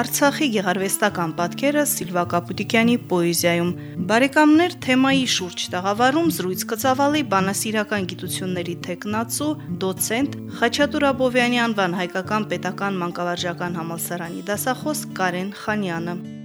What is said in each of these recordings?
Արցախի գեղարվեստական պատկերը Սիլվա Կապուտիկյանի պոեզիայում։ Բարեկամներ թեմայի շուրջ տաղավարում զրույց կծավալի բանասիրական գիտությունների տեխնացու, դոցենտ Խաչատուր Աբովյանի անվան հայկական պետական մանկավարժական համալսարանի դասախոս Կարեն Խանյանը։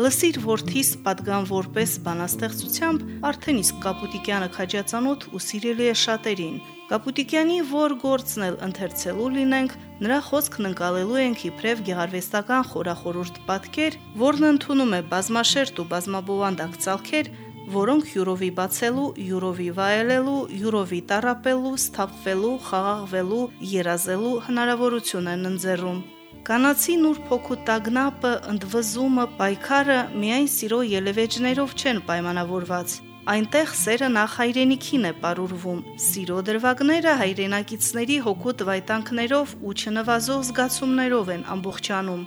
Լսիր որդիս պատգան որպես բանաստեղծությամբ արդեն իսկ Կապուտիկյանը քաջացանոթ ու սիրելի է շատերին։ Կապուտիկյանի որ գործն էլ ընթերցելու լինենք, նրա խոսքն ընկալելու ենք իբրև գեղարվեստական խորախորուրդ պատկեր, որն ընդունում է բազմաշերտ ու բազմաբովանդակ ցալքեր, որոնք յուրովի բացելու, յուրովի վայելելու, յուրովի տարապելու, սթափվելու, խաղաղվելու, երազելու հնարավորություն են ընձեռում։ Կանացի նուր փոքու տագնապը, ընդվզումը, պայքարը միայն սիրո ելևեջներով չեն պայմանավորված։ Այնտեղ սերը նախ հայրենիքին է ապարուրվում։ Սիրո դրվագները հայրենակիցների հոգուտ վայտանքներով ու չնվազող զգացումներով են ամբողջանում։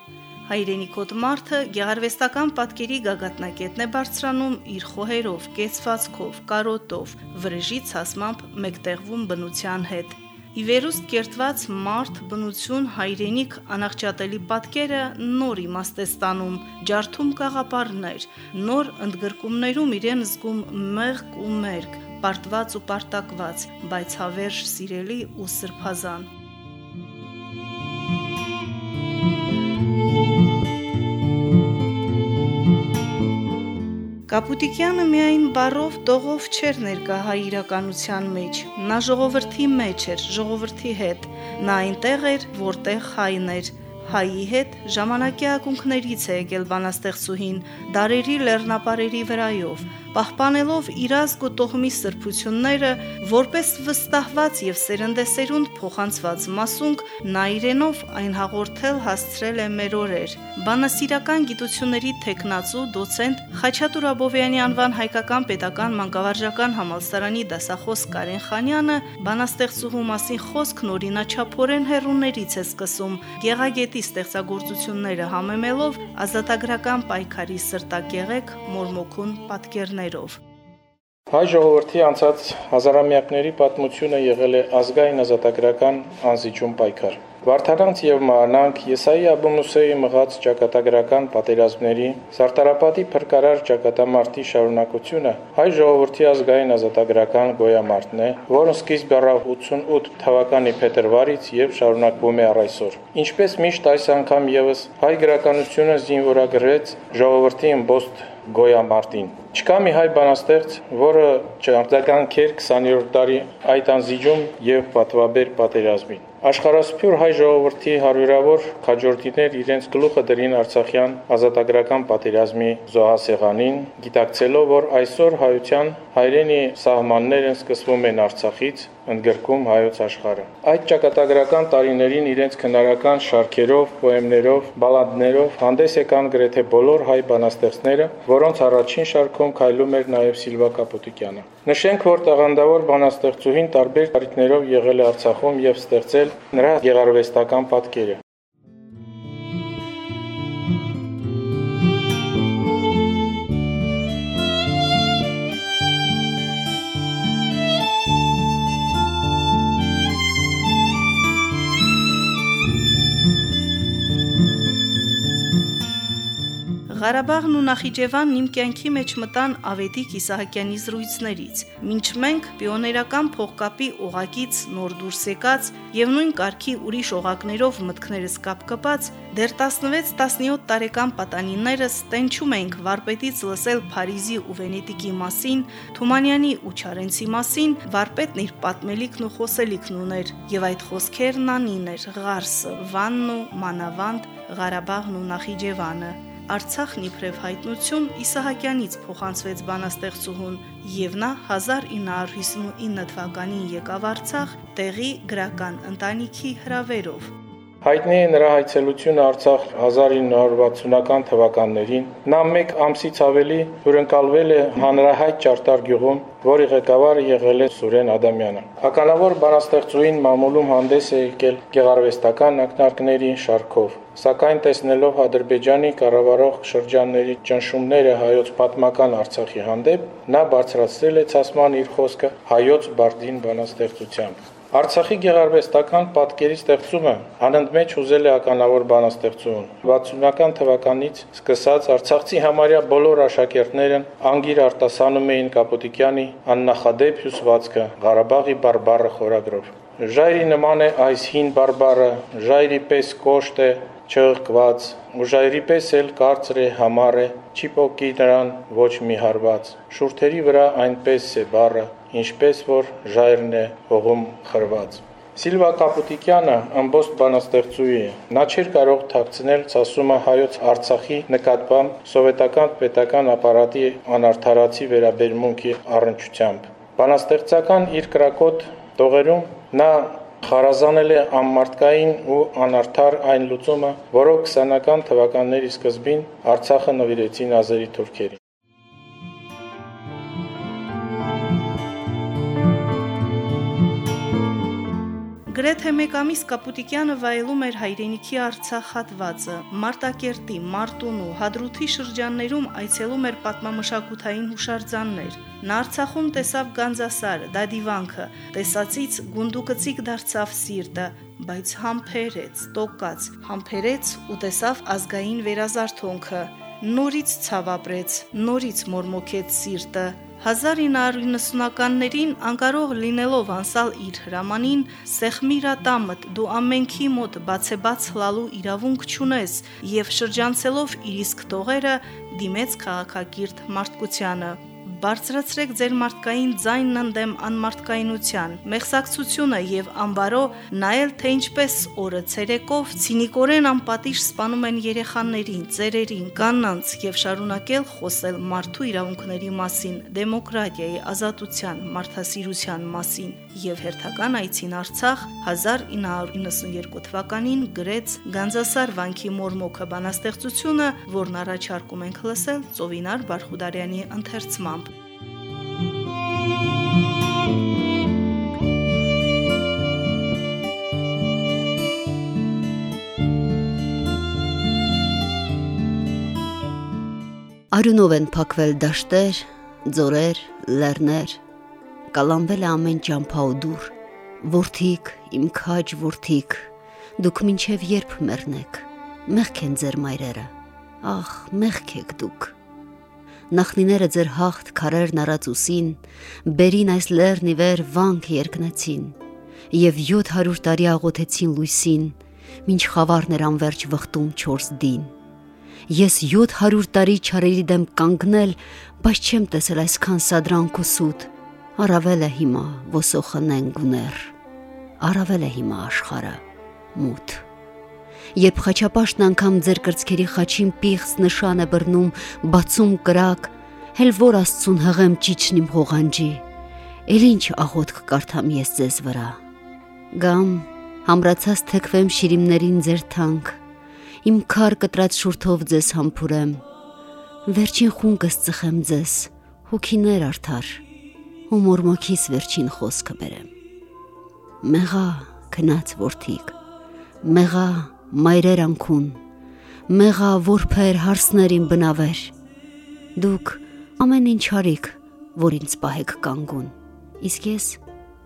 Հայրենիքոտ մարդը գեղարվեստական պատկերի գագաթնակետն է բարձրանում իր խոհերով, կեցվածքով, կարոտով, վրեժի ցասմամբ մեկտեղվում բնության հետ։ Ի վերուստ կերտված մարդ, բնություն, հայրենիք, անախճատելի պատկերը նոր իմաստ է ստանում, ջարդում կաղապարներ, նոր ընդգրկումներում իրեն զգում մեղք ու մերկ, պարտված ու պարտակված, բայց հավերժ սիրելի ու սրբազան։ Կապուտիկյանը միայն բարով տողով չէր ներկա հայ իրականության մեջ։ Նա ժողովրդի մեջ էր, ժողովրդի հետ։ Նա այնտեղ էր, որտեղ հայն էր, հայի հետ ժամանակի ակունքներից է եկել բանաստեղծուհին, դարերի լեռնապարերի վրայով, պահպանելով իր ազգ ու տոհմի սրբությունները, որպես վստահված եւ սերնդեսերունդ փոխանցված մասունք, նա իրենով այն հաղորդել հասցրել է մեր օրեր։ Բանասիրական գիտությունների տեխնացու դոցենտ Խաչատուր Աբովյանի անվան հայկական պետական մանկավարժական համալսարանի դասախոս Կարեն Խանյանը բանաստեղծուհու մասին խոսքն օրինաչափորեն հերուներից է սկսում։ Գեղագետի ստեղծագործությունները համեմելով ազատագրական պայքարի սրտակեղեկ մորմոքուն պատկերներով։ Հայ ժողովրդի անցած հազարամյակների պատմությունը եղել է ազգային ազատագրական անզիջում պայքար։ Վարդարանց եւ Մանանք, Եսայի Աբունուսեի մղած ճակատագրական պատերազմների, Սարտարապատի փրկարար ճակատամարտի շարունակությունը հայ ժողովրդի ազգային ազատագրական գոյամարտն է, որը սկիզբ առավ 88 թվականի փետրվարից եւ շարունակվում է առ այսօր։ Ինչպես միշտ այս անգամ եւս հայ գրականությունը զինվորագրեց ժողովրդի ըմբոստ գոյամարտին։ Չկա մի հայ բանաստեղծ, որը չարձագանքեր 20-րդ դարի այդ անզիջում եւ պատվաբեր պատերազմին։ Աշխարհասփյուր հայ ժողովրդի հարյուրավոր քաջորդիներ իրենց գլուխը դրին Արցախյան ազատագրական պատերազմի զոհասեղանին, գիտակցելով, որ այսօր հայության հայրենի սահմաններն սկսվում են Արցախից, ընդգրկում հայոց աշխարհը։ Այդ ճակատագրական տարիներին իրենց քնարական շարքերով, պոեմներով, բալադներով հանդես եկան գրեթե բոլոր հայ բանաստեղծները, որոնց առաջին շարքում քայլում էր նաև Սիլվա Կապուտիկյանը։ Նշենք, որ տաղանդավոր բանաստեղծուհին տարբեր տարիքներով եղել է Արցախում եւ ստեղծել նրա գեղարվեստական պատկերը։ Ղարաբաղն ու Նախիջևանն իմ կյանքի մեջ մտան Ավետիք Իսահակյանի զրույցներից։ Մինչ մենք պիոներական փողկապի օղակից նոր դուրս եկած եւ նույն կարգի ուրիշ օղակներով մտքներս կապկպած, դեռ 16-17 տարեկան պատանիներս տենչում էինք վարպետից լսել Փարիզի ու Վենետիկի մասին, Թումանյանի ու Չարենցի մասին, վարպետն իր պատմելիքն ու խոսելիքն ուներ, եւ այդ խոսքերն անին էր՝ Ղարսը, Վանն ու Մանավանդ, Ղարաբաղն ու Նախիջևանը։ Արցախն իբրև հայտնություն Իսահակյանից փոխանցվեց բանաստեղծուհուն եւ նա 1959 թվականին եկավ Արցախ տեղի գրական ընտանիքի հրավերով։ Հայտնի է նրա հայցելությունը Արցախ 1960-ական թվականներին։ Նա մեկ ամսից ավելի հյուրընկալվել է հանրահայտ Ճարտար գյուղում, որի ղեկավարը եղել է Սուրեն Ադամյանը։ Հականավոր բանաստեղծուին մամուլում հանդես է եկել գեղարվեստական ակնարկների շարքով։ Սակայն տեսնելով Ադրբեջանի կառավարող շրջանների ճնշումները հայոց պատմական Արցախի հանդեպ, նա բարձրացրել է ցասման իր խոսքը հայոց բարձին բանաստեղծությամբ։ Արցախի գեղարվեստական պատկերի ստեղծումը անընդմեջ ուզել է ականավոր բանաստեղծություն։ 60-ական թվականից սկսած Արցախցի համարյա բոլոր աշակերտներն անգիր արտասանում էին Կապուտիկյանի աննախադեպ հյուսվածքը Ղարաբաղի բարբառը խորագրով։ Ժայրի նման է այս հին բարբառը, ժայրի պես կոշտ է, չղկված, ուժայրի պես էլ կարծր է համառ է, չի պոկի նրան ոչ մի հարված։ Շուրթերի վրա այնպես է բառը, ինչպես որ ժայռն է հողում խրված։ Սիլվա Կապուտիկյանը ամբողջ բանաստեղծուի է։ Նա չէր կարող թաքցնել ցասումը հայոց Արցախի նկատմամբ սովետական պետական ապարատի անարթարացի վերաբերմունքի առնչությամբ։ Բանաստեղծական իր կրակոտ տողերում նա խարազանել է անմարտկային ու անարդար այն լուծումը, որով 20-ական թվականների սկզբին Արցախը նվիրեցին ազերի թուրքերին։ Գրեթե մեկ ամիս Կապուտիկյանը վայելում էր հայրենիքի Արցախ հատվածը։ Մարտակերտի, Մարտունու, Հադրութի շրջաններում այցելում էր պատմամշակութային հուշարձաններ։ Նա Արցախում տեսավ Գանձասարը, Դադիվանքը, տեսածից գունդուկցիկ դարձավ սիրտը, բայց համբերեց, տոկած, համբերեց ու տեսավ ազգային վերազարթոնքը։ Նորից ցավ ապրեց, նորից մորմոքեց սիրտը, 1990-ականներին անկարող լինելով անսալ իր հրամանին Սեխմիրա տամդ դու ամենքի մոտ բացեբաց լալու իրավունք չունես եւ շրջանցելով իր իսկ տողերը դիմեց քաղաքակիրթ մարդկությանը բարձրացրեք ձեր մարդկային ձայնն ընդդեմ անմարդկայնության, մեղսակցությունը եւ անբարո նայել թե ինչպես օրը ցերեկով ցինիկորեն անպատիժ սպանում են երեխաներին, ծերերին, կանանց եւ շարունակել խոսել մարդու իրավունքների մասին, դեմոկրատիայի, ազատության, մարդասիրության մասին եւ հերթական այցին Արցախ 1992 թվականին գրեց Գանձասար վանքի մորմոքը բանաստեղծությունը, որն առաջարկում ենք լսել Ծովինար Բարխուդարյանի ընթերցմամբ։ Արյունով են փակվել դաշտեր, ձորեր, լեռներ, կալանվել է ամեն ճամփա ու դուր։ Որդիկ, իմ քաջ որդիկ, դուք մինչև երբ մեռնեք։ Մեղք են ձեր մայրերը։ Ախ, մեղք եք դուք։ Նախնիները ձեր հաղթ քարերն առած ուսին, բերին այս լեռն ի վեր վանք երկնացին, եւ 700 տարի աղոթեցին լույսին, ինչ խավարներ անverջ վխտում 4 դին։ Ես 700 տարի չարերի դեմ կանգնել, բայց չեմ տեսել այսքան սադրանք ու սուտ։ Արավել է հիմա ոսոխնեն գուներ։ Արավել է հիմա աշխարը մութ։ Երբ խաչապաշտն անգամ ձեր կրծքերի խաչին պիղծ նշան է բռնում, բացում կրակ, հել որ աստծուն հղեմ ճիճնիմ հողանջի։ Էլ ինչ աղոթք կարդամ ես ձեզ վրա։ Գամ համրացած թեքվեմ շիրիմներին ձեր թանկ իմ քար կտրած շուրթով ձեզ համբուրեմ։ Վերջին խունկս ծխեմ ձեզ, հոգիներ արդար, ու մորմոքիս վերջին խոսքը բերեմ։ Մեղա, քնած ворթիկ, մեղա, մայրեր անքուն, մեղա, որբեր հարսներին բնավեր։ Դուք ամեն ինչ արիք, որ ինձ պահեք կանգուն։ Իսկ ես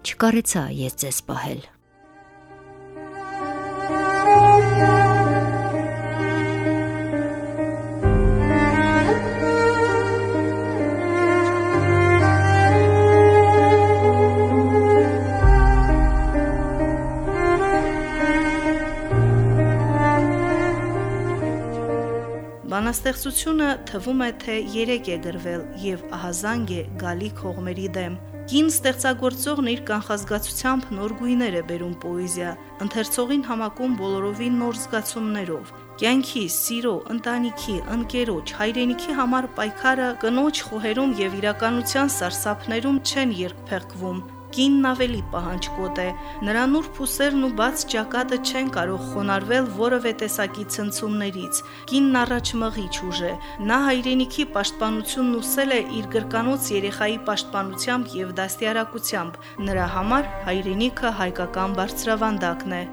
չկարեցա ես ձեզ պահել։ Բանաստեղծությունը թվում է թե 3 է գրվել եւ ահազանգ է գալի քողմերի դեմ։ Կին ստեղծագործողն իր կանխազգացությամբ նոր գույներ է բերում պոեզիա, ընթերցողին համակում բոլորովին նոր զգացումներով։ Կյանքի, սիրո, ընտանիքի, ընկերոջ, հայրենիքի համար պայքարը կնոջ խոհերում եւ իրականության սարսափներում չեն երկփեղկվում։ Կինն ավելի պահանջկոտ է։ Նրա նուրբ ուսերն ու բաց ճակատը չեն կարող խոնարվել որևէ տեսակի ցնցումներից։ Կինն առաջ մղիչ ուժ է։ Նա հայրենիքի պաշտպանությունն ուսել է իր գրկանոց երեխայի պաշտպանությամբ եւ դաստիարակությամբ։ Նրա համար հայրենիքը հայկական բարձրավանդակն է։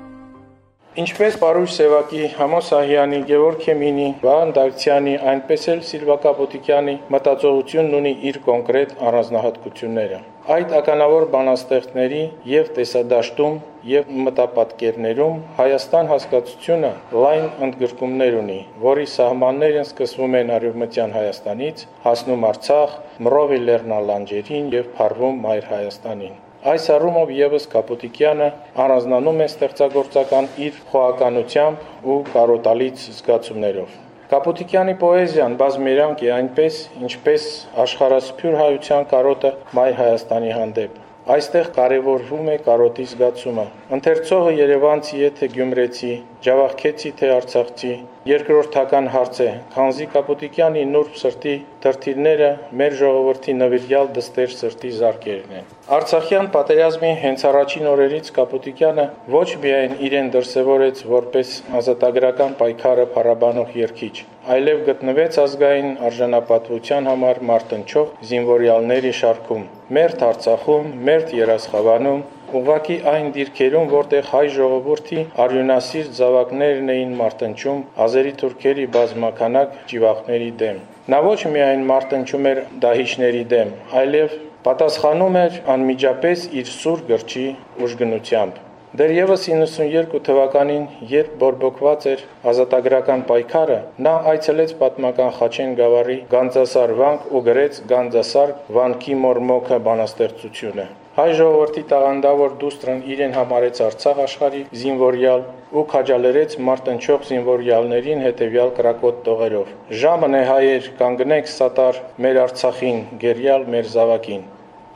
Ինչպես Պարուշ Սևակի, Համոս Սահյանի, Գևորգ Քեմինի, Վահան Դարցյանի, այնպես էլ Սիլվա Կապուտիկյանի մտածողությունն ունի իր կոնկրետ առանձնահատկությունները։ Այդ ականավոր բանաստեղծների եւ տեսադաշտում եւ մտապատկերներում Հայաստան հասկացությունը լայն ընդգրկումներ ունի, որի սահմաններն սկսվում են Արևմտյան Հայաստանից, հասնում Արցախ, Մռովի Լեռնալանջերին եւ Փարվում Մայր Հայաստանին։ Այս առումով եւս Կապուտիկյանը առանձնանում է ստեղծագործական իր խոհականությամբ ու կարոտալից զգացումներով։ Կապուտիկյանի պոեզիան բազմերանգ է այնպես, ինչպես աշխարհասփյուր հայության կարոտը Մայ Հայաստանի հանդեպ։ Այստեղ կարևորվում է կարոտի զգացումը։ Ընթերցողը Երևանցի է թե Գյումրեցի, Ջավախքեցի թե Արցախցի, երկրորդական հարց է, քանզի Կապուտիկյանի նուրբ սրտի դրթիրները մեր ժողովրդի նվիրյալ դստեր սրտի զարկերն են։ Արցախյան պատերազմի հենց առաջին օրերից Կապուտիկյանը ոչ միայն իրեն դրսևորեց որպես ազատագրական պայքարը փառաբանող երկիչ, այլև գտնվեց ազգային արժանապատվության համար մարտնչող զինվորյալների շարքում։ Մերթ Արցախում, մերթ Երասխավանում, ուղակի այն դիրքերում, որտեղ հայ ժողովրդի արյունասիր զավակներն էին մարտնչում ազերի թուրքերի բազմականակ ճիվախների դեմ։ Նա ոչ միայն մարտնչում էր դահիճների դեմ, այլև պատասխանում էր անմիջապես իր սուր գրչի ուժգնությամբ։ Դեռևս 92 թվականին, երբ բորբոքված էր ազատագրական պայքարը, նա այցելեց պատմական Խաչեն գավառի Գանձասար վանք ու գրեց Գանձասար վանքի մորմոքը բանաստեղծությունը։ Հայ ժողովրդի տաղանդավոր դուստրն իրեն համարեց Արցախ աշխարհի զինվորյալ ու քաջալերեց մարտնչող զինվորյալներին հետևյալ կրակոտ տողերով. Ժամն է հայեր, կանգնեք սատար մեր Արցախին, գերյալ մեր զավակին։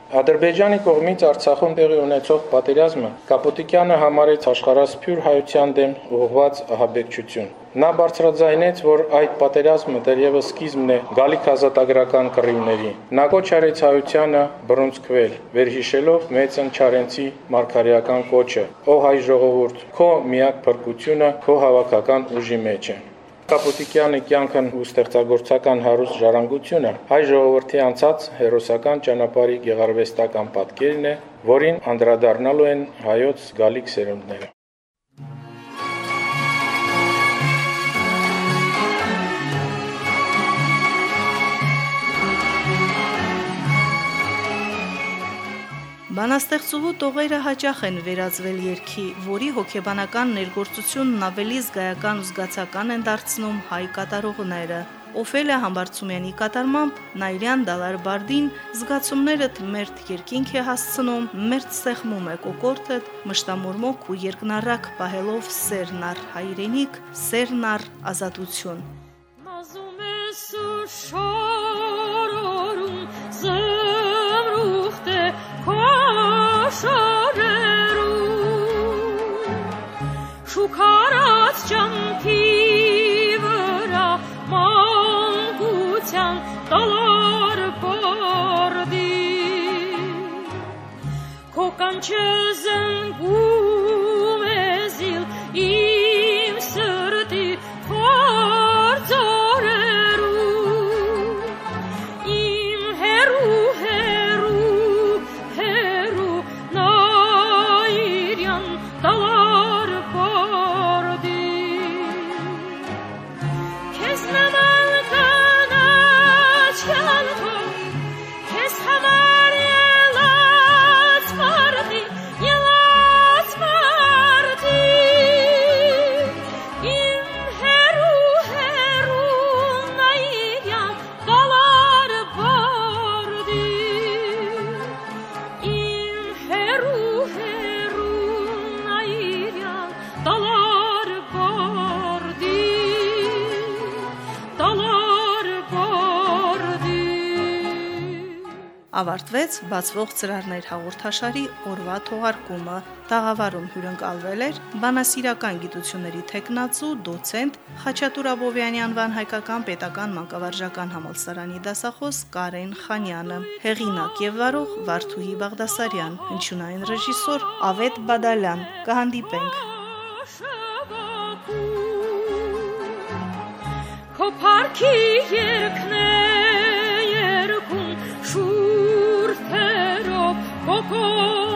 Ադրբեջանի կողմից Արցախում տեղի ունեցող պատերազմը Կապուտիկյանը համարեց աշխարհասփյուր հայության դեմ ուղղված ահաբեկչություն։ Նա բարձրաձայնեց, որ այդ պատերազմը դեռևս սկիզբն է գալիք ազատագրական կռիվների։ Նա կոչ արեց հայությանը բռունցքվել, վերհիշելով Մեծն Չարենցի մարգարեական կոչը. «Ո հայ ժողովուրդ, քո միակ փրկությունը քո հավաքական ուժի մեջ է»։ Կապուտիկյանի կյանքն ու ստեղծագործական հարուստ ժառանգությունը հայ ժողովրդի անցած հերոսական ճանապարհի գեղարվեստական պատկերն է, որին անդրադառնալու են հայոց գալիք սերունդները։ Բանաստեղծուհու տողերը հաճախ են վերածվել երգի, որի հոգեբանական ներգործությունն ավելի զգայական ու զգացական են դարձնում հայ կատարողները։ Օֆելիա Համբարձումյանի կատարմամբ Նայրյան Դալար Բարդին զգացումներդ մերթ երկինք է հասցնում, մերթ սեղմում է կոկորտդ, մշտամորմոք ու երկնառակ պահելով սերնար հայրենիք, սերնար ազատություն։ Մազում է սուշորում շարերու շուքարած ճամփի վրա մանկության տալար բարդի քո կանչը զնգում ավարտվեց բացվող ծրարներ հաղորդաշարի օրվա թողարկումը։ Տաղավարում հյուրընկալվել էր բանասիրական գիտությունների տեխնացու դոցենտ Խաչատուր Աբովյանի անվան հայկական պետական մանկավարժական համալսարանի դասախոս Կարեն Խանյանը, հեղինակ եւ վարող Վարդուհի Բաղդասարյան, հնչյունային ռեժիսոր Ավետ Բադալյան։ Կհանդիպենք։ Քո парքի երկներ coco.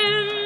coming.